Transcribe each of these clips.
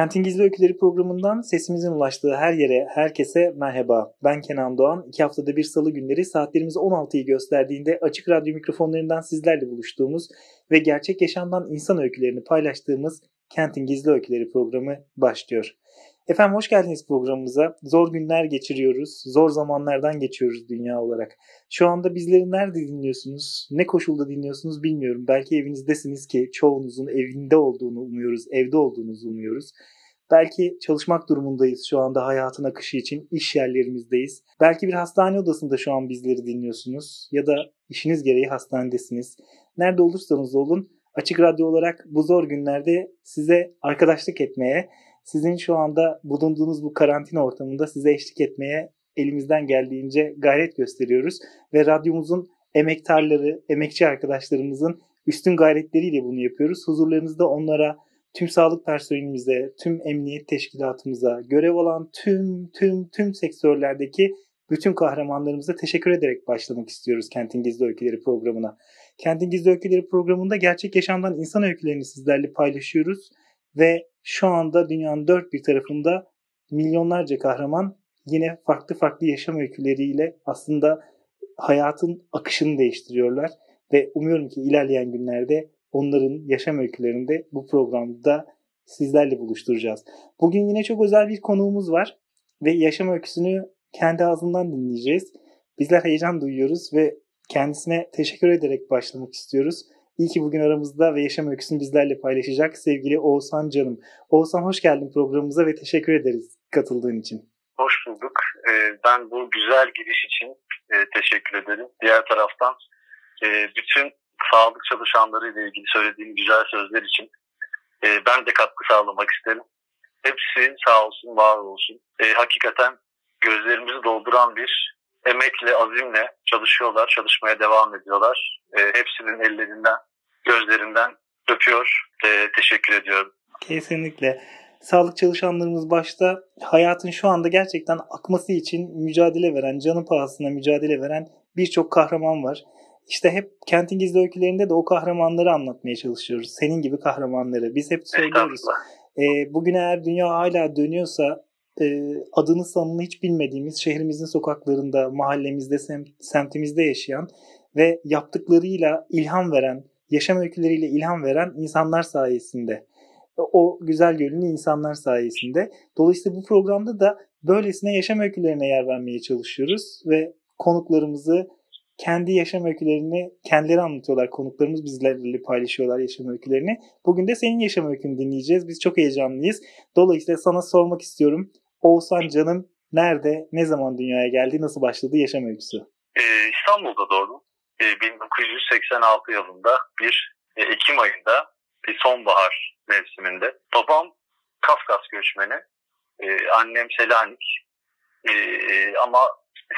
Kentin Gizli Öyküleri programından sesimizin ulaştığı her yere, herkese merhaba. Ben Kenan Doğan. İki haftada bir salı günleri saatlerimiz 16'yı gösterdiğinde açık radyo mikrofonlarından sizlerle buluştuğumuz ve gerçek yaşamdan insan öykülerini paylaştığımız Kentin Gizli Öyküleri programı başlıyor. Efendim hoş geldiniz programımıza. Zor günler geçiriyoruz. Zor zamanlardan geçiyoruz dünya olarak. Şu anda bizleri nerede dinliyorsunuz? Ne koşulda dinliyorsunuz bilmiyorum. Belki evinizdesiniz ki çoğunuzun evinde olduğunu umuyoruz. Evde olduğunuzu umuyoruz. Belki çalışmak durumundayız şu anda hayatın akışı için. iş yerlerimizdeyiz. Belki bir hastane odasında şu an bizleri dinliyorsunuz. Ya da işiniz gereği hastanedesiniz. Nerede olursanız olun Açık Radyo olarak bu zor günlerde size arkadaşlık etmeye, sizin şu anda bulunduğunuz bu karantina ortamında size eşlik etmeye elimizden geldiğince gayret gösteriyoruz. Ve radyomuzun emektarları, emekçi arkadaşlarımızın üstün gayretleriyle bunu yapıyoruz. Huzurlarınızda onlara, tüm sağlık personelimize, tüm emniyet teşkilatımıza, görev alan tüm tüm tüm sektörlerdeki bütün kahramanlarımıza teşekkür ederek başlamak istiyoruz Kentin Gizli Öyküleri programına. Kentin Gizli Öyküleri programında gerçek yaşamdan insan öykülerini sizlerle paylaşıyoruz ve şu anda dünyanın dört bir tarafında milyonlarca kahraman yine farklı farklı yaşam öyküleriyle aslında hayatın akışını değiştiriyorlar. Ve umuyorum ki ilerleyen günlerde onların yaşam öykülerini de bu programda sizlerle buluşturacağız. Bugün yine çok özel bir konuğumuz var ve yaşam öyküsünü kendi ağzından dinleyeceğiz. Bizler heyecan duyuyoruz ve kendisine teşekkür ederek başlamak istiyoruz. İyi ki bugün aramızda ve yaşam öyküsünü bizlerle paylaşacak sevgili Oğuzhan Canım. Oğuzhan hoş geldin programımıza ve teşekkür ederiz katıldığın için. Hoş bulduk. Ee, ben bu güzel giriş için e, teşekkür ederim. Diğer taraftan e, bütün sağlık çalışanları ile ilgili söylediğim güzel sözler için e, ben de katkı sağlamak isterim. Hepsi sağ olsun, var olsun. Hakikaten gözlerimizi dolduran bir emekle, azimle çalışıyorlar, çalışmaya devam ediyorlar. Hepsinin ellerinden gözlerinden öpüyor. E, teşekkür ediyorum. Kesinlikle. Sağlık çalışanlarımız başta hayatın şu anda gerçekten akması için mücadele veren, canı pahasına mücadele veren birçok kahraman var. İşte hep Kentin Gizli Öykülerinde de o kahramanları anlatmaya çalışıyoruz. Senin gibi kahramanları. Biz hep söylüyoruz. E, bugün eğer dünya hala dönüyorsa e, adını sanını hiç bilmediğimiz şehrimizin sokaklarında, mahallemizde, sem, semtimizde yaşayan ve yaptıklarıyla ilham veren, yaşam öyküleriyle ilham veren insanlar sayesinde. O güzel gönüllü insanlar sayesinde. Dolayısıyla bu programda da böylesine yaşam öykülerine yer vermeye çalışıyoruz ve konuklarımızı kendi yaşam öykülerini kendileri anlatıyorlar. Konuklarımız bizlerle paylaşıyorlar yaşam öykülerini. Bugün de senin yaşam öykünü dinleyeceğiz. Biz çok heyecanlıyız. Dolayısıyla sana sormak istiyorum. Oğuzhan Canım nerede, ne zaman dünyaya geldi, nasıl başladı yaşam öyküsü? Ee, İstanbul'da doğdum. 1986 yılında bir e, Ekim ayında bir sonbahar mevsiminde. Babam Kafkas göçmeni, e, annem Selanik e, ama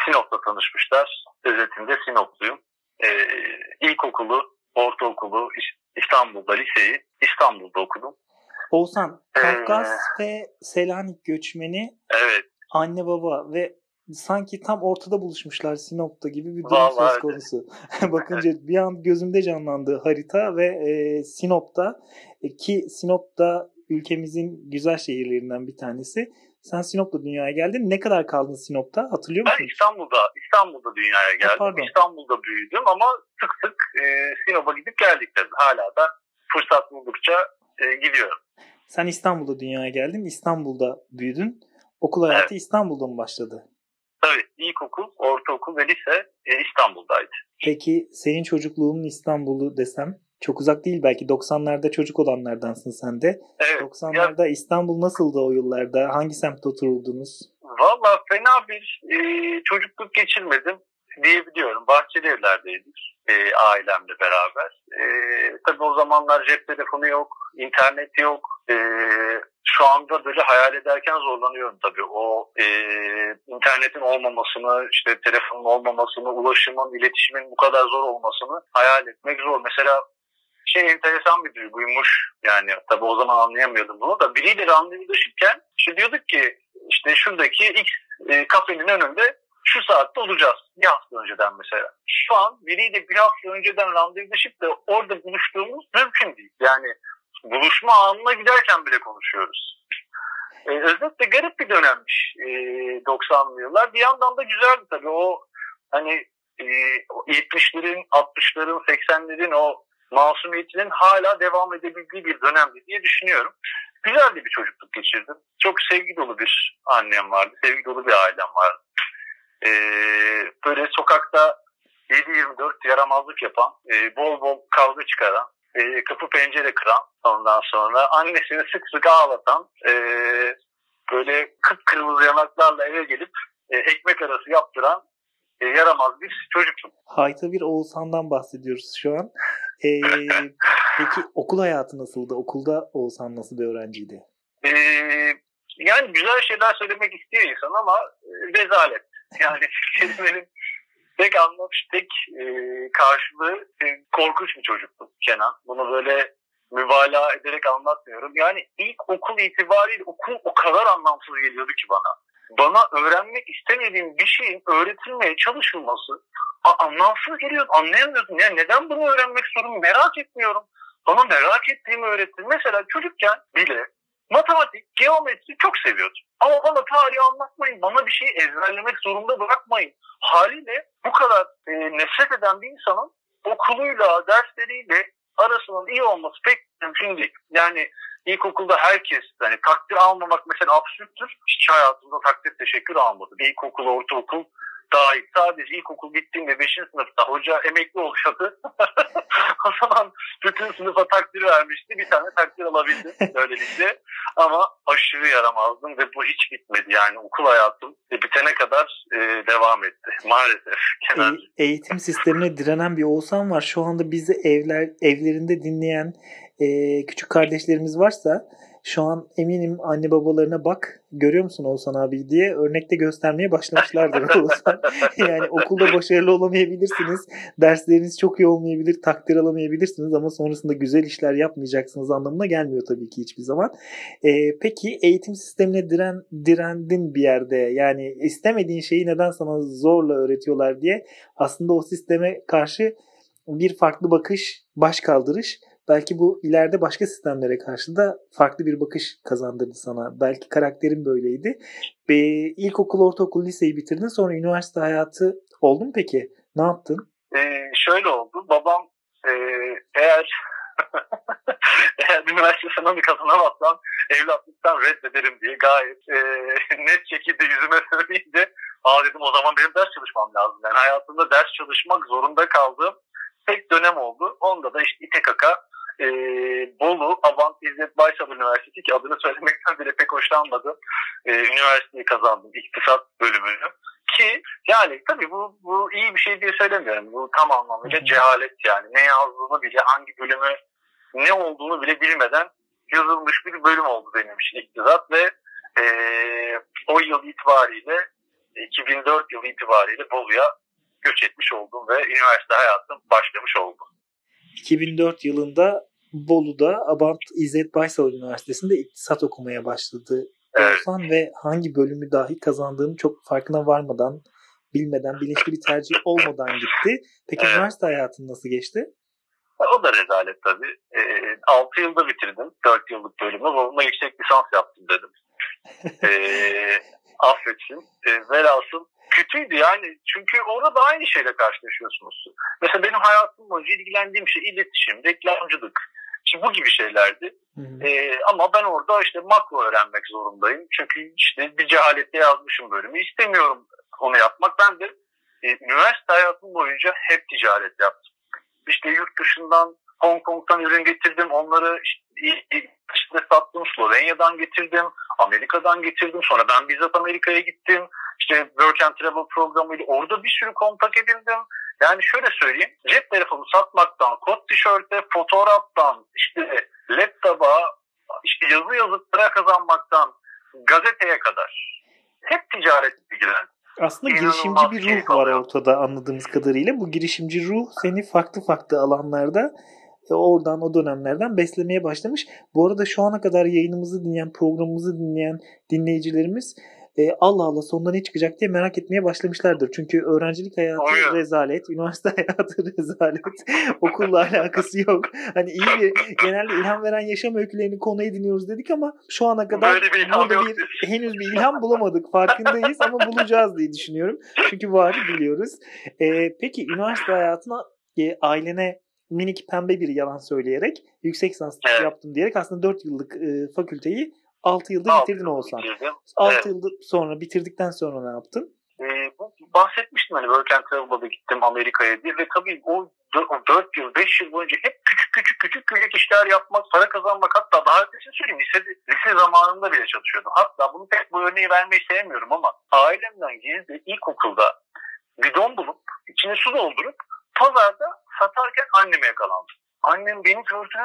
Sinop'ta tanışmışlar. Özetinde Sinopluyum. İlkokulu, ortaokulu, İstanbul'da liseyi İstanbul'da okudum. Oğuzhan, Kafkas ee, ve Selanik göçmeni evet. anne baba ve sanki tam ortada buluşmuşlar Sinop'ta gibi bir durum söz konusu. Bakınca bir an gözümde canlandı harita ve e, Sinop'ta e, ki Sinop'ta ülkemizin güzel şehirlerinden bir tanesi. Sen Sinop'ta dünyaya geldin. Ne kadar kaldın Sinop'ta? Hatırlıyor musun? Ben İstanbul'da İstanbul'da dünyaya geldim. Pardon. İstanbul'da büyüdüm ama sık sık e, Sinop'a gidip geldik tabii. Hala da fırsat buldukça e, gidiyorum. Sen İstanbul'da dünyaya geldin. İstanbul'da büyüdün. Okul hayatı evet. İstanbul'da mı başladı? Tabii ilkokul, ortaokul ve lise e, İstanbul'daydı. Peki senin çocukluğunun İstanbul'u desem çok uzak değil belki 90'larda çocuk olanlardansın sen de. Evet. 90'larda ya, İstanbul nasıldı o yıllarda? Hangi semtte otururdunuz? Valla fena bir e, çocukluk geçirmedim. diyebiliyorum. Bahçeli evlerdeydik e, ailemle beraber. E, tabii o zamanlar cep telefonu yok, internet yok. E, şu anda böyle hayal ederken zorlanıyorum tabii. O e, internetin olmamasını, işte telefonun olmamasını, ulaşımın, iletişimin bu kadar zor olmasını hayal etmek zor. Mesela şey enteresan bir duyguymuş. Yani tabii o zaman anlayamıyordum bunu da. Biriyle randevulaşırken işte diyorduk ki işte şuradaki X e, kafenin önünde şu saatte olacağız. Bir hafta önceden mesela. Şu an biriyle bir hafta önceden randevulaşıp da orada buluştuğumuz mümkün değil. Yani buluşma anına giderken bile konuşuyoruz. Ee, özetle garip bir dönemmiş e, 90'lı yıllar. Bir yandan da güzeldi tabii o hani e, 70'lerin, 60'ların, 80'lerin o masumiyetinin hala devam edebildiği bir dönemdi diye düşünüyorum. Güzel bir çocukluk geçirdim. Çok sevgi dolu bir annem vardı. Sevgi dolu bir ailem vardı. Ee, böyle sokakta 7-24 yaramazlık yapan, e, bol bol kavga çıkaran, e, kapı pencere kıran ondan sonra annesini sık sık ağlatan e, böyle kıpkırmızı yanaklarla eve gelip e, ekmek arası yaptıran e, yaramaz bir çocuktum. Hayta bir Oğuzhan'dan bahsediyoruz şu an. Ee, peki okul hayatı nasıldı? Okulda Oğuzhan nasıl bir öğrenciydi? Ee, yani güzel şeyler söylemek istiyor insan ama e, rezalet. Yani kelimenin tek anlamış, tek e, karşılığı e, korkunç bir çocuktu Kenan. Bunu böyle mübalağa ederek anlatmıyorum. Yani ilk okul itibariyle okul o kadar anlamsız geliyordu ki bana. Bana öğrenmek istemediğim bir şeyin öğretilmeye çalışılması anlamsız geliyor. Anlayamıyordum. Yani neden bunu öğrenmek istiyorum merak etmiyorum. Bana merak ettiğimi öğretti. Mesela çocukken bile matematik, geometri çok seviyordum. Ama bana tarihi anlatmayın, bana bir şeyi ezberlemek zorunda bırakmayın. Haliyle bu kadar e, nefret eden bir insanın okuluyla, dersleriyle arasının iyi olması pek mümkün değil. Yani ilkokulda herkes yani takdir almamak mesela absürttür. Hiç hayatımda takdir teşekkür almadım. İlkokul, ortaokul dahil. Sadece ilkokul bittiğinde 5. sınıfta hoca emekli olacaktı. o zaman bütün sınıfa takdir vermişti. Bir tane takdir alabildim böylelikle. Ama aşırı yaramazdım ve bu hiç bitmedi. Yani okul hayatım bitene kadar e, devam etti. Maalesef. E, eğitim sistemine direnen bir Oğuzhan var. Şu anda bizi evler evlerinde dinleyen e, küçük kardeşlerimiz varsa şu an eminim anne babalarına bak görüyor musun Oğuzhan abi diye örnekte göstermeye başlamışlardır Oğuzhan. yani okulda başarılı olamayabilirsiniz. Dersleriniz çok iyi olmayabilir. Takdir alamayabilirsiniz ama sonrasında güzel işler yapmayacaksınız anlamına gelmiyor tabii ki hiçbir zaman. Ee, peki eğitim sistemine diren, direndin bir yerde yani istemediğin şeyi neden sana zorla öğretiyorlar diye aslında o sisteme karşı bir farklı bakış, baş kaldırış belki bu ileride başka sistemlere karşı da farklı bir bakış kazandırdı sana. Belki karakterin böyleydi. Ve ilkokul, ortaokul, liseyi bitirdin. Sonra üniversite hayatı oldu mu peki? Ne yaptın? Ee, şöyle oldu. Babam e, eğer eğer üniversite sınavı kazanamazsam evlatlıktan reddederim diye gayet e, net şekilde yüzüme söyleyince aa dedim o zaman benim ders çalışmam lazım. Yani hayatımda ders çalışmak zorunda kaldığım tek dönem oldu. Onda da işte İTKK e, Bolu Abant İzzet Baysal Üniversitesi ki adını söylemekten bile pek hoşlanmadım. E, üniversiteyi kazandım. iktisat bölümünü. Ki yani tabii bu, bu iyi bir şey diye söylemiyorum. Bu tam anlamıyla cehalet yani. Ne yazdığını bile hangi bölümü ne olduğunu bile bilmeden yazılmış bir bölüm oldu benim için iktisat ve e, o yıl itibariyle 2004 yılı itibariyle Bolu'ya göç etmiş oldum ve üniversite hayatım başlamış oldu. 2004 yılında Bolu'da Abant İzzet Baysal Üniversitesi'nde iktisat okumaya başladı. Evet. Ve hangi bölümü dahi kazandığını çok farkına varmadan, bilmeden, bilinçli bir tercih olmadan gitti. Peki evet. üniversite hayatın nasıl geçti? O da rezalet tabii. E, 6 yılda bitirdim. 4 yıllık bölümü. Bolu'da yüksek lisans yaptım dedim. e, affetsin. E, velhasıl kötüydü yani. Çünkü orada da aynı şeyle karşılaşıyorsunuz. Mesela benim hayatım boyunca ilgilendiğim şey iletişim, reklamcılık. Şimdi bu gibi şeylerdi. Ee, ama ben orada işte makro öğrenmek zorundayım. Çünkü işte bir cehalette yazmışım bölümü. İstemiyorum onu yapmak. Ben de e, üniversite hayatım boyunca hep ticaret yaptım. İşte yurt dışından Hong Kong'dan ürün getirdim. Onları işte, işte sattım. Slovenya'dan getirdim. Amerika'dan getirdim. Sonra ben bizzat Amerika'ya gittim. işte Work and Travel programıyla orada bir sürü kontak edindim. Yani şöyle söyleyeyim. Cep telefonu satmaktan, kot tişörte, fotoğraftan, işte laptopa, işte yazı yazıp para kazanmaktan, gazeteye kadar. Hep ticaret ilgilendim. Aslında girişimci bir ruh var ortada anladığımız kadarıyla. Bu girişimci ruh seni farklı farklı alanlarda e, oradan o dönemlerden beslemeye başlamış. Bu arada şu ana kadar yayınımızı dinleyen, programımızı dinleyen dinleyicilerimiz e, Allah Allah sonunda ne çıkacak diye merak etmeye başlamışlardır. Çünkü öğrencilik hayatı Aynen. rezalet, üniversite hayatı rezalet, okulla alakası yok. Hani iyi bir genelde ilham veren yaşam öykülerini konu ediniyoruz dedik ama şu ana kadar bir burada bir henüz bir ilham bulamadık. Farkındayız ama bulacağız diye düşünüyorum. Çünkü var biliyoruz. E, peki üniversite hayatına e, ailene minik pembe bir yalan söyleyerek yüksek lisans evet. yaptım diyerek aslında 4 yıllık e, fakülteyi 6 yılda Altı bitirdin olsan. Bitirdim. 6 evet. yılda sonra bitirdikten sonra ne yaptın? Ee, bahsetmiştim hani Work and Travel'da gittim Amerika'ya diye ve tabii o 4 yıl 5 yıl boyunca hep küçük küçük küçük küçük işler yapmak, para kazanmak hatta daha ötesini söyleyeyim lise, lise zamanında bile çalışıyordum. Hatta bunu pek bu örneği vermeyi sevmiyorum ama ailemden gizli ilkokulda bidon bulup içine su doldurup pazarda satarken anneme yakalandım. Annem beni gördü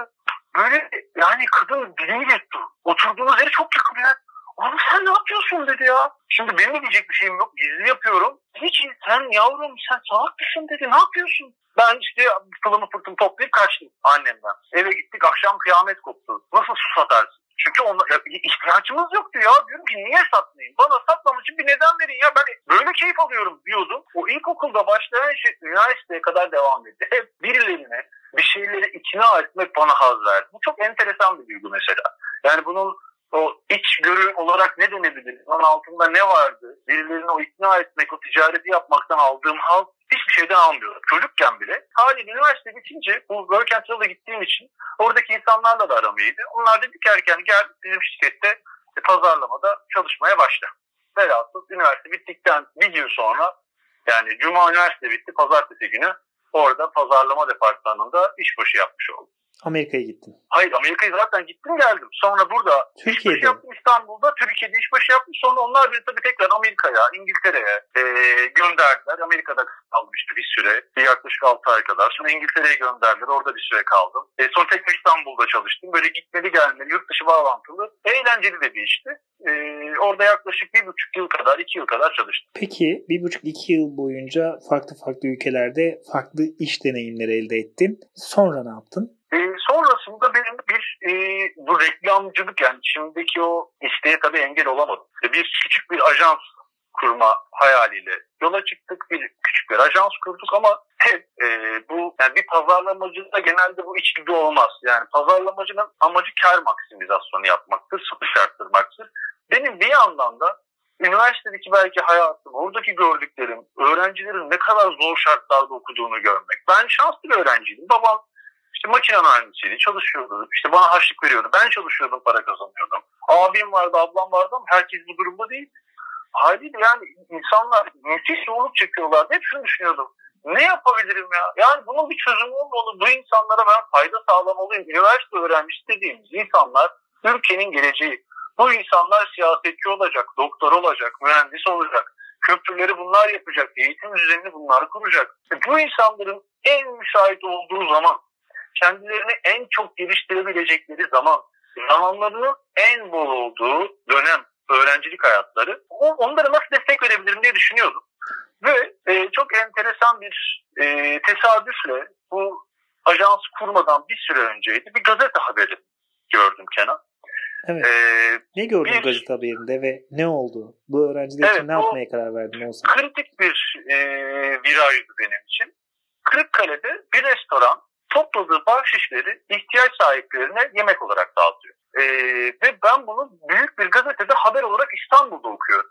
böyle yani kadın dilimi yuttu. Oturduğumuz yeri çok yakın ya. Abi sen ne yapıyorsun dedi ya. Şimdi benim de diyecek bir şeyim yok. Gizli yapıyorum. Hiç sen yavrum sen salak mısın dedi. Ne yapıyorsun? Ben işte kılımı fırtımı toplayıp kaçtım annemden. Eve gittik akşam kıyamet koptu. Nasıl su satarsın? Çünkü ona, ya, ihtiyacımız yoktu ya. Diyorum ki niye satmayayım? Bana satmam için bir neden verin ya. Ben böyle keyif alıyorum diyordum. O ilkokulda başlayan şey üniversiteye kadar devam etti. Hep birilerine bir şeyleri ikna etmek bana haz verdi. Bu çok enteresan bir duygu mesela. Yani bunun o iç görü olarak ne denebilir? Onun altında ne vardı? Birilerini o ikna etmek, o ticareti yapmaktan aldığım hal hiçbir şeyden almıyorum. Çocukken bile. Haliyle üniversite bitince bu Work and gittiğim için oradaki insanlarla da aram iyiydi. Onlar dedi ki gel bizim şirkette e, pazarlamada çalışmaya başla. Velhasıl üniversite bittikten bir yıl sonra yani Cuma üniversite bitti, pazartesi günü orada pazarlama departmanında işbaşı yapmış oldum. Amerika'ya gittin. Hayır Amerika'ya zaten gittim geldim. Sonra burada Türkiye'de. işbaşı yaptım İstanbul'da. Türkiye'de işbaşı yaptım. Sonra onlar beni tabii tekrar Amerika'ya, İngiltere'ye e, gönderdiler. Amerika'da kalmıştı bir süre. Bir yaklaşık 6 ay kadar. Sonra İngiltere'ye gönderdiler. Orada bir süre kaldım. E, sonra tekrar İstanbul'da çalıştım. Böyle gitmeli gelmeli, yurt dışı bağlantılı. Eğlenceli de bir işti. E, orada yaklaşık bir buçuk yıl kadar, iki yıl kadar çalıştım. Peki bir buçuk iki yıl boyunca farklı farklı ülkelerde farklı iş deneyimleri elde ettin. Sonra ne yaptın? E, sonrasında benim bir e, bu reklamcılık yani şimdiki o isteğe tabii engel olamadım. E, bir küçük bir ajans kurma hayaliyle yola çıktık. Bir küçük bir ajans kurduk ama hep e, bu yani bir pazarlamacıda genelde bu içgüdü olmaz. Yani pazarlamacının amacı kar maksimizasyonu yapmaktır, satış arttırmaktır. Benim bir yandan da üniversitedeki belki hayatım, oradaki gördüklerim, öğrencilerin ne kadar zor şartlarda okuduğunu görmek. Ben şanslı bir öğrenciydim. Babam işte makine mühendisiydi, çalışıyordu. İşte bana harçlık veriyordu. Ben çalışıyordum, para kazanıyordum. Abim vardı, ablam vardı ama herkes bu durumda değil. Haliyle yani insanlar müthiş zorluk çekiyorlardı. Hep şunu düşünüyordum. Ne yapabilirim ya? Yani bunun bir çözümü olmalı. Bu insanlara ben fayda sağlamalıyım. Üniversite öğrencisi dediğimiz insanlar ülkenin geleceği. Bu insanlar siyasetçi olacak, doktor olacak, mühendis olacak. Köprüleri bunlar yapacak, eğitim düzenini bunlar kuracak. E bu insanların en müsait olduğu zaman kendilerini en çok geliştirebilecekleri zaman, zamanlarının en bol olduğu dönem öğrencilik hayatları. Onlara nasıl destek verebilirim diye düşünüyordum. Ve e, çok enteresan bir e, tesadüfle bu ajans kurmadan bir süre önceydi. Bir gazete haberi gördüm Kenan. Evet. Ee, ne gördün bir, gazete haberinde ve ne oldu? Bu öğrenciler evet, için ne yapmaya karar verdin olsun? Kritik bir e, virajdı benim için. Kırıkkale'de bir restoran topladığı bahşişleri ihtiyaç sahiplerine yemek olarak dağıtıyor. Ee, ve ben bunu büyük bir gazetede haber olarak İstanbul'da okuyorum.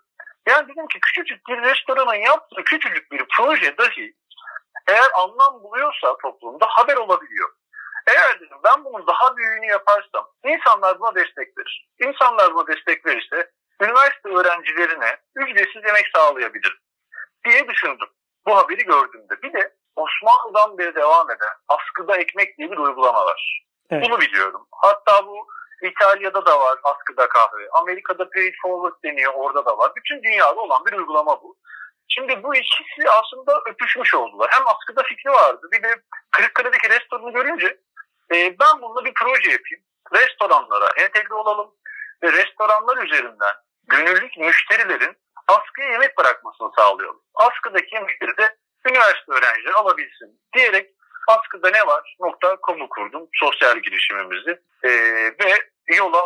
Yani dedim ki küçücük bir restoranın yaptığı küçücük bir proje dahi eğer anlam buluyorsa toplumda haber olabiliyor. Eğer dedim ben bunun daha büyüğünü yaparsam insanlar buna destek verir. İnsanlar buna destek verirse üniversite öğrencilerine ücretsiz yemek sağlayabilirim diye düşündüm. Bu haberi gördüğümde. Osmanlı'dan beri devam eden askıda ekmek diye bir uygulama var. Evet. Bunu biliyorum. Hatta bu İtalya'da da var askıda kahve. Amerika'da Pay Forward deniyor orada da var. Bütün dünyada olan bir uygulama bu. Şimdi bu ikisi aslında öpüşmüş oldular. Hem askıda fikri vardı. Bir de Kırıkkale'deki restoranı görünce e, ben bununla bir proje yapayım. Restoranlara entegre olalım ve restoranlar üzerinden gönüllük müşterilerin askıya yemek bırakmasını sağlayalım. Askıdaki yemekleri de üniversite öğrencileri alabilsin diyerek askıda ne var nokta kurdum sosyal girişimimizi ee, ve yola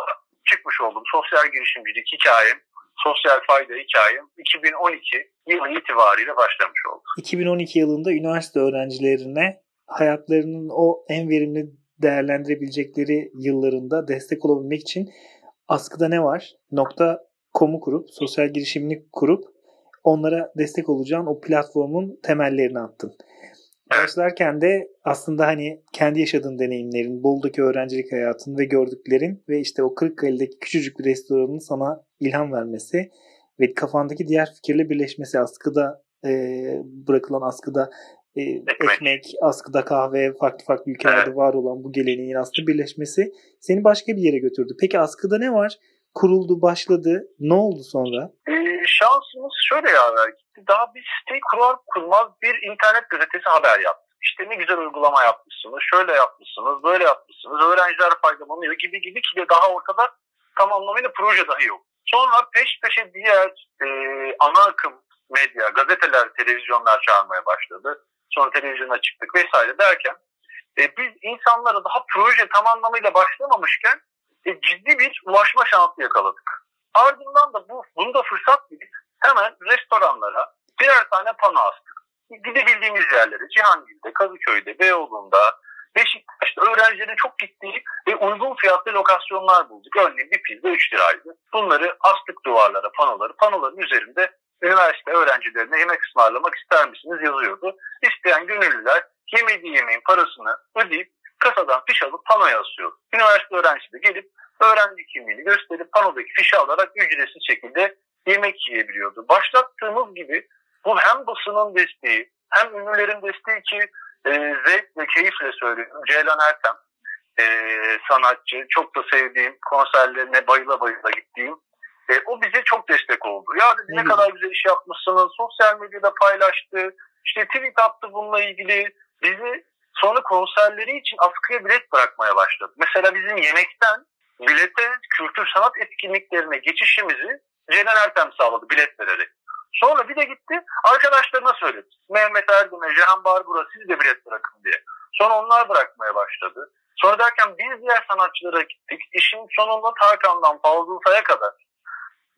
çıkmış oldum. Sosyal girişimcilik hikayem, sosyal fayda hikayem 2012 yılı itibariyle başlamış oldu. 2012 yılında üniversite öğrencilerine hayatlarının o en verimli değerlendirebilecekleri yıllarında destek olabilmek için askıda ne var? Nokta komu kurup, sosyal girişimini kurup onlara destek olacağın o platformun temellerini attın. Başlarken de aslında hani kendi yaşadığın deneyimlerin, Bolu'daki öğrencilik hayatın ve gördüklerin ve işte o Kırıkkale'deki küçücük bir restoranın sana ilham vermesi ve kafandaki diğer fikirle birleşmesi askıda e, bırakılan askıda e, ekmek. ekmek, askıda kahve, farklı farklı ülkelerde evet. var olan bu geleneğin aslında birleşmesi seni başka bir yere götürdü. Peki askıda ne var? Kuruldu, başladı. Ne oldu sonra? Ee, şansımız şöyle yaver gitti. Daha bir siteyi kurar kurmaz bir internet gazetesi haber yaptı. İşte ne güzel uygulama yapmışsınız, şöyle yapmışsınız, böyle yapmışsınız, öğrenciler faydalanıyor gibi gibi ki daha ortada tam anlamıyla proje dahi yok. Sonra peş peşe diğer e, ana akım medya, gazeteler, televizyonlar çağırmaya başladı. Sonra televizyona çıktık vesaire derken e, biz insanlara daha proje tam anlamıyla başlamamışken e, ciddi bir ulaşma şansı yakaladık. Ardından da bu bunu da fırsat bilip hemen restoranlara birer tane pano astık. Gidebildiğimiz yerlere Cihangir'de, Kadıköy'de, Beyoğlu'nda, Beşiktaş'ta öğrencilerin çok gittiği ve uygun fiyatlı lokasyonlar bulduk. Örneğin bir pizza 3 liraydı. Bunları astık duvarlara panoları. Panoların üzerinde üniversite öğrencilerine yemek ısmarlamak ister misiniz yazıyordu. İsteyen gönüllüler yemediği yemeğin parasını ödeyip kasadan fiş alıp panoya asıyor. Üniversite öğrencisi de gelip öğrenci kimliğini gösterip panodaki fişi alarak ücretsiz şekilde yemek yiyebiliyordu. Başlattığımız gibi bu hem basının desteği hem ünlülerin desteği ki e, zevk ve keyifle söylüyorum. Ceylan Ertem e, sanatçı. Çok da sevdiğim konserlerine bayıla bayıla gittiğim. E, o bize çok destek oldu. Ya dedi, ne kadar güzel iş yapmışsınız. Sosyal medyada paylaştı. İşte tweet attı bununla ilgili. Bizi sonra konserleri için askıya bilet bırakmaya başladı. Mesela bizim yemekten bilete kültür sanat etkinliklerine geçişimizi Celal Ertem sağladı bilet vererek. Sonra bir de gitti arkadaşlarına söyledi. Mehmet Ergün'e, Cihan Barbura siz de bilet bırakın diye. Sonra onlar bırakmaya başladı. Sonra derken biz diğer sanatçılara gittik. İşin sonunda Tarkan'dan Fazıl Say'a kadar,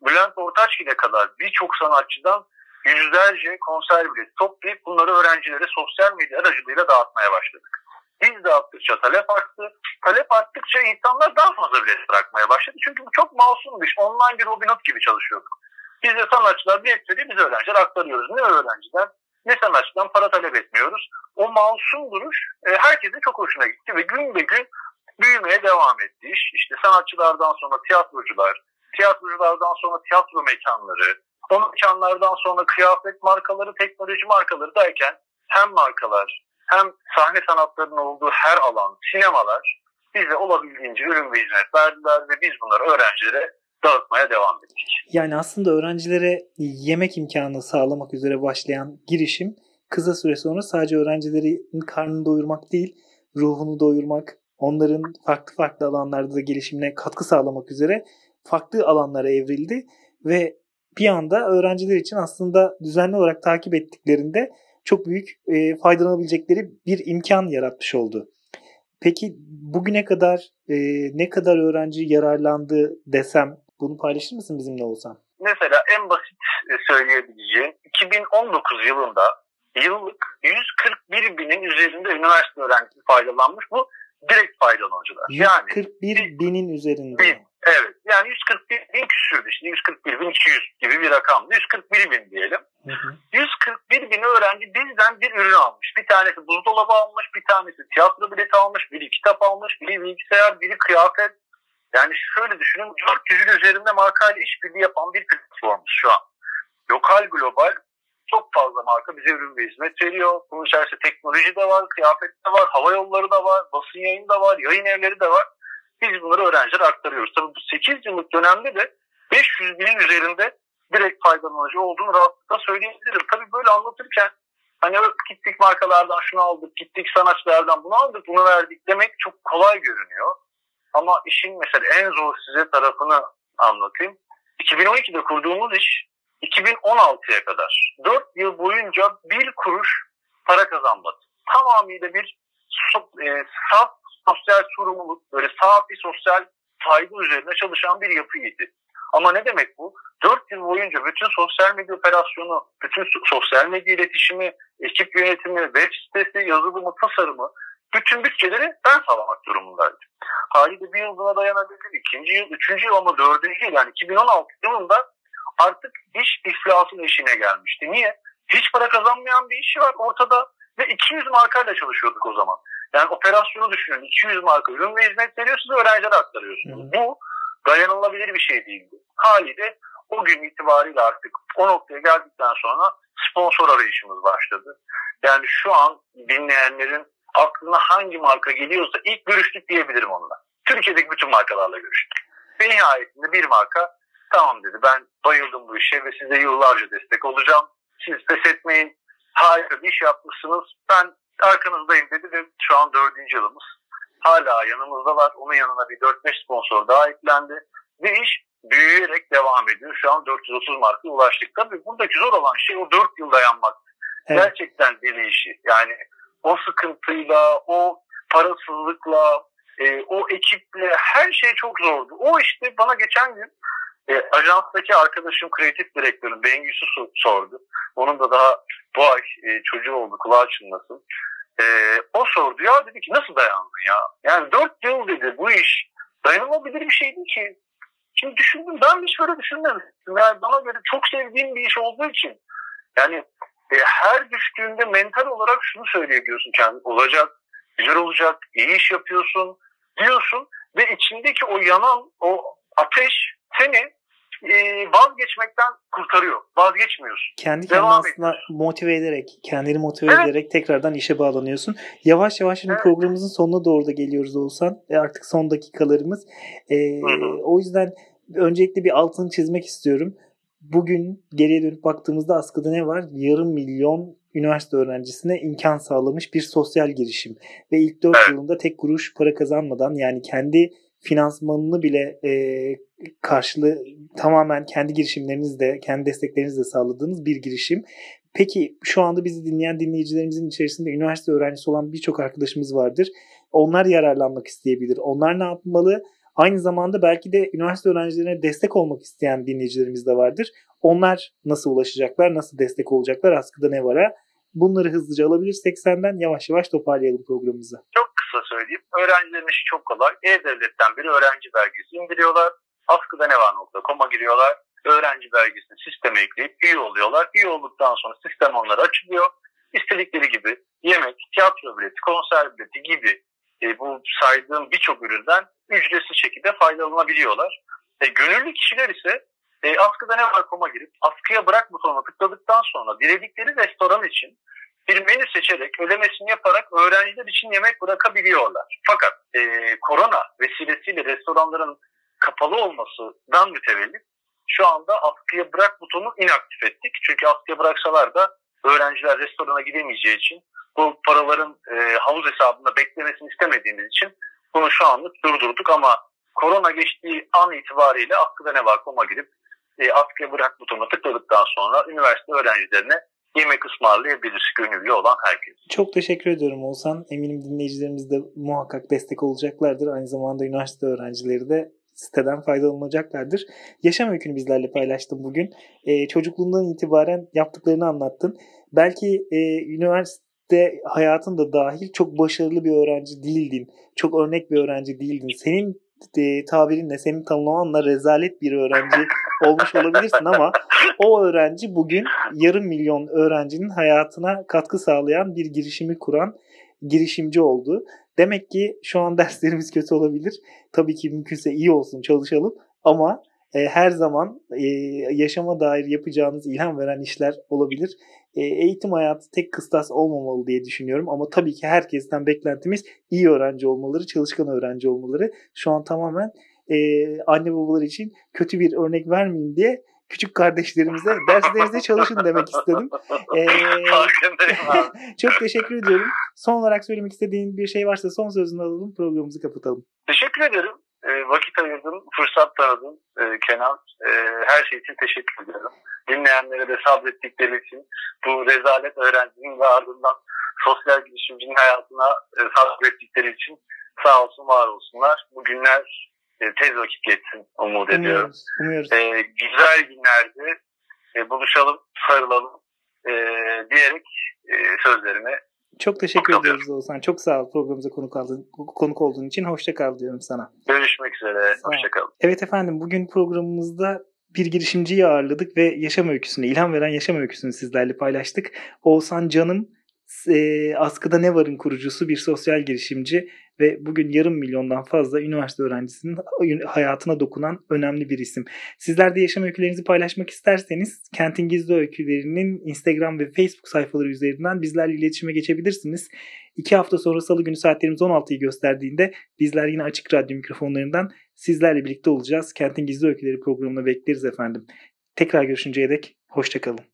Bülent Ortaçgil'e kadar birçok sanatçıdan yüzlerce konser bileti toplayıp bunları öğrencilere sosyal medya aracılığıyla dağıtmaya başladık. Biz dağıttıkça talep arttı. Talep arttıkça insanlar daha fazla bilet bırakmaya başladı. Çünkü bu çok masum bir iş. Online bir Robin Hood gibi çalışıyorduk. Biz de sanatçılar bilet veriyor, biz öğrenciler aktarıyoruz. Ne öğrenciden ne sanatçıdan para talep etmiyoruz. O masum duruş e, herkesin çok hoşuna gitti ve gün be gün büyümeye devam etti iş. İşte sanatçılardan sonra tiyatrocular, tiyatroculardan sonra tiyatro mekanları, o mekanlardan sonra kıyafet markaları, teknoloji markaları derken hem markalar hem sahne sanatlarının olduğu her alan, sinemalar bize olabildiğince ürün ve hizmet verdiler ve biz bunları öğrencilere dağıtmaya devam ettik. Yani aslında öğrencilere yemek imkanı sağlamak üzere başlayan girişim kısa süre sonra sadece öğrencilerin karnını doyurmak değil, ruhunu doyurmak, onların farklı farklı alanlarda da gelişimine katkı sağlamak üzere farklı alanlara evrildi ve bir anda öğrenciler için aslında düzenli olarak takip ettiklerinde çok büyük e, faydalanabilecekleri bir imkan yaratmış oldu. Peki bugüne kadar e, ne kadar öğrenci yararlandı desem bunu paylaşır mısın bizimle olsan? Mesela en basit e, söyleyebileceğim 2019 yılında yıllık 141 binin üzerinde üniversite öğrencisi faydalanmış. Bu direkt faydalanıcılar. 141 yani, binin üzerinde. Bin, evet. Yani 141 bin küsürdü işte. 141 bin 200 gibi bir rakamdı. 141 bin diyelim. Hı hı. 141 bin öğrenci bizden bir ürün almış. Bir tanesi buzdolabı almış, bir tanesi tiyatro bileti almış, biri kitap almış, biri bilgisayar, biri kıyafet. Yani şöyle düşünün 400'ün üzerinde markayla işbirliği yapan bir platformuz şu an. Lokal, global çok fazla marka bize ürün ve hizmet veriyor. Bunun içerisinde teknoloji de var, kıyafet de var, hava yolları da var, basın yayını da var, yayın evleri de var. Biz bunları öğrencilere aktarıyoruz. Tabii bu 8 yıllık dönemde de 500 binin üzerinde direkt faydalanıcı olduğunu rahatlıkla söyleyebilirim. Tabii böyle anlatırken hani gittik markalardan şunu aldık, gittik sanatçılardan bunu aldık, bunu verdik demek çok kolay görünüyor. Ama işin mesela en zor size tarafını anlatayım. 2012'de kurduğumuz iş 2016'ya kadar 4 yıl boyunca bir kuruş para kazanmadı. Tamamıyla bir e, saf sosyal sorumluluk, böyle safi sosyal fayda üzerine çalışan bir yapıydı. Ama ne demek bu? 4 yıl boyunca bütün sosyal medya operasyonu, bütün sosyal medya iletişimi, ekip yönetimi, web sitesi, yazılımı, tasarımı, bütün bütçeleri ben sağlamak durumundaydım. Haliyle bir yıl buna dayanabildim. İkinci yıl, üçüncü yıl ama dördüncü yıl yani 2016 yılında artık iş iflasın eşine gelmişti. Niye? Hiç para kazanmayan bir iş var ortada ve 200 markayla çalışıyorduk o zaman. Yani operasyonu düşünün. 200 marka ürün ve hizmet veriyor size öğrencilere aktarıyorsunuz. Bu dayanılabilir bir şey değildi. Haliyle o gün itibariyle artık o noktaya geldikten sonra sponsor arayışımız başladı. Yani şu an dinleyenlerin aklına hangi marka geliyorsa ilk görüştük diyebilirim onunla. Türkiye'deki bütün markalarla görüştük. Ve nihayetinde bir marka tamam dedi ben bayıldım bu işe ve size yıllarca destek olacağım. Siz pes etmeyin. Harika bir iş yapmışsınız. Ben arkanızdayım dedi ve şu an dördüncü yılımız. Hala yanımızdalar. Onun yanına bir 4-5 sponsor daha eklendi. Ve iş büyüyerek devam ediyor. Şu an 430 marka ulaştık. Tabii buradaki zor olan şey o 4 yıl dayanmak. Evet. Gerçekten deli işi. Yani o sıkıntıyla, o parasızlıkla, e, o ekiple her şey çok zordu. O işte bana geçen gün e, ajanstaki arkadaşım kreatif direktörüm Bengüsü sordu. Onun da daha bu ay e, çocuğu oldu kulağı çınlasın. E, o sordu ya dedi ki nasıl dayandın ya? Yani dört yıl dedi bu iş dayanılabilir bir şeydi ki. Şimdi düşündüm ben hiç böyle düşünmemiştim. Yani bana göre çok sevdiğim bir iş olduğu için. Yani e, her düştüğünde mental olarak şunu söyleyebiliyorsun kendi olacak, güzel olacak, iyi iş yapıyorsun diyorsun ve içindeki o yanan o ateş seni e, vazgeçmekten kurtarıyor. Vazgeçmiyorsun. Kendi kendini aslında motive ederek, kendini motive evet. ederek tekrardan işe bağlanıyorsun. Yavaş yavaş şimdi evet. programımızın sonuna doğru da geliyoruz olsan. E artık son dakikalarımız. E, o yüzden öncelikle bir altını çizmek istiyorum. Bugün geriye dönüp baktığımızda askıda ne var? Yarım milyon üniversite öğrencisine imkan sağlamış bir sosyal girişim. Ve ilk 4 evet. yılında tek kuruş para kazanmadan yani kendi finansmanını bile e, karşılığı tamamen kendi girişimlerinizle, kendi desteklerinizle sağladığınız bir girişim. Peki şu anda bizi dinleyen dinleyicilerimizin içerisinde üniversite öğrencisi olan birçok arkadaşımız vardır. Onlar yararlanmak isteyebilir. Onlar ne yapmalı? Aynı zamanda belki de üniversite öğrencilerine destek olmak isteyen dinleyicilerimiz de vardır. Onlar nasıl ulaşacaklar, nasıl destek olacaklar askıda ne vara? Bunları hızlıca alabilirsek senden yavaş yavaş toparlayalım programımızı. Çok kısa söyleyeyim. Öğrencilerin işi çok kolay. E-Devlet'ten bir öğrenci belgesi indiriyorlar. Askıda giriyorlar. Öğrenci belgesini sisteme ekleyip üye oluyorlar. Üye olduktan sonra sistem onları açılıyor. İstedikleri gibi yemek, tiyatro bileti, konser bileti gibi e, bu saydığım birçok üründen ücretsiz şekilde faydalanabiliyorlar. E, gönüllü kişiler ise e, askıda ne var koma girip askıya bırak butonuna tıkladıktan sonra diledikleri restoran için bir menü seçerek ödemesini yaparak öğrenciler için yemek bırakabiliyorlar. Fakat e, korona vesilesiyle restoranların kapalı olmasından mütevellit şu anda askıya bırak butonu inaktif ettik. Çünkü askıya bıraksalar da öğrenciler restorana gidemeyeceği için bu paraların e, havuz hesabında beklemesini istemediğimiz için bunu şu anlık durdurduk ama korona geçtiği an itibariyle askıda ne var koma girip e, askıya bırak butonuna tıkladıktan sonra üniversite öğrencilerine yemek ısmarlayabilir gönüllü olan herkes. Çok teşekkür ediyorum Oğuzhan. Eminim dinleyicilerimiz de muhakkak destek olacaklardır. Aynı zamanda üniversite öğrencileri de siteden faydalanacaklardır. Yaşam öykünü bizlerle paylaştım bugün. Ee, çocukluğundan itibaren yaptıklarını anlattın. Belki e, üniversite hayatın da dahil çok başarılı bir öğrenci değildin. Çok örnek bir öğrenci değildin. Senin e, tabirinle, senin tanımlamanla rezalet bir öğrenci olmuş olabilirsin ama o öğrenci bugün yarım milyon öğrencinin hayatına katkı sağlayan bir girişimi kuran girişimci oldu. Demek ki şu an derslerimiz kötü olabilir. Tabii ki mümkünse iyi olsun çalışalım ama e, her zaman e, yaşama dair yapacağınız ilham veren işler olabilir. E, eğitim hayatı tek kıstas olmamalı diye düşünüyorum. Ama tabii ki herkesten beklentimiz iyi öğrenci olmaları, çalışkan öğrenci olmaları. Şu an tamamen e, anne babalar için kötü bir örnek vermeyeyim diye küçük kardeşlerimize derslerinizde çalışın demek istedim. Ee, çok teşekkür ediyorum. Son olarak söylemek istediğin bir şey varsa son sözünü alalım programımızı kapatalım. Teşekkür ederim. E, vakit ayırdın, fırsat tanıdın e, Kenan. E, her şey için teşekkür ediyorum. Dinleyenlere de sabrettikleri için bu rezalet öğrencinin ve ardından sosyal girişimcinin hayatına e, sabrettikleri için sağ olsun var olsunlar. Bu günler e, tez vakit geçsin umut ediyorum. Umuyoruz. E, güzel günlerde e, buluşalım, sarılalım e, diyerek e, sözlerimi çok teşekkür ediyoruz Oğuzhan. Çok sağ ol programımıza konuk, aldın, konuk olduğun için. Hoşça kal diyorum sana. Görüşmek üzere. Hoşça kal. Evet efendim bugün programımızda bir girişimciyi ağırladık ve yaşam öyküsünü, ilham veren yaşam öyküsünü sizlerle paylaştık. Oğuzhan Canım e, Askıda Ne Var'ın kurucusu bir sosyal girişimci ve bugün yarım milyondan fazla üniversite öğrencisinin hayatına dokunan önemli bir isim. Sizler de yaşam öykülerinizi paylaşmak isterseniz Kentin Gizli Öykülerinin Instagram ve Facebook sayfaları üzerinden bizlerle iletişime geçebilirsiniz. İki hafta sonra salı günü saatlerimiz 16'yı gösterdiğinde bizler yine açık radyo mikrofonlarından sizlerle birlikte olacağız. Kentin Gizli Öyküleri programına bekleriz efendim. Tekrar görüşünceye dek hoşçakalın.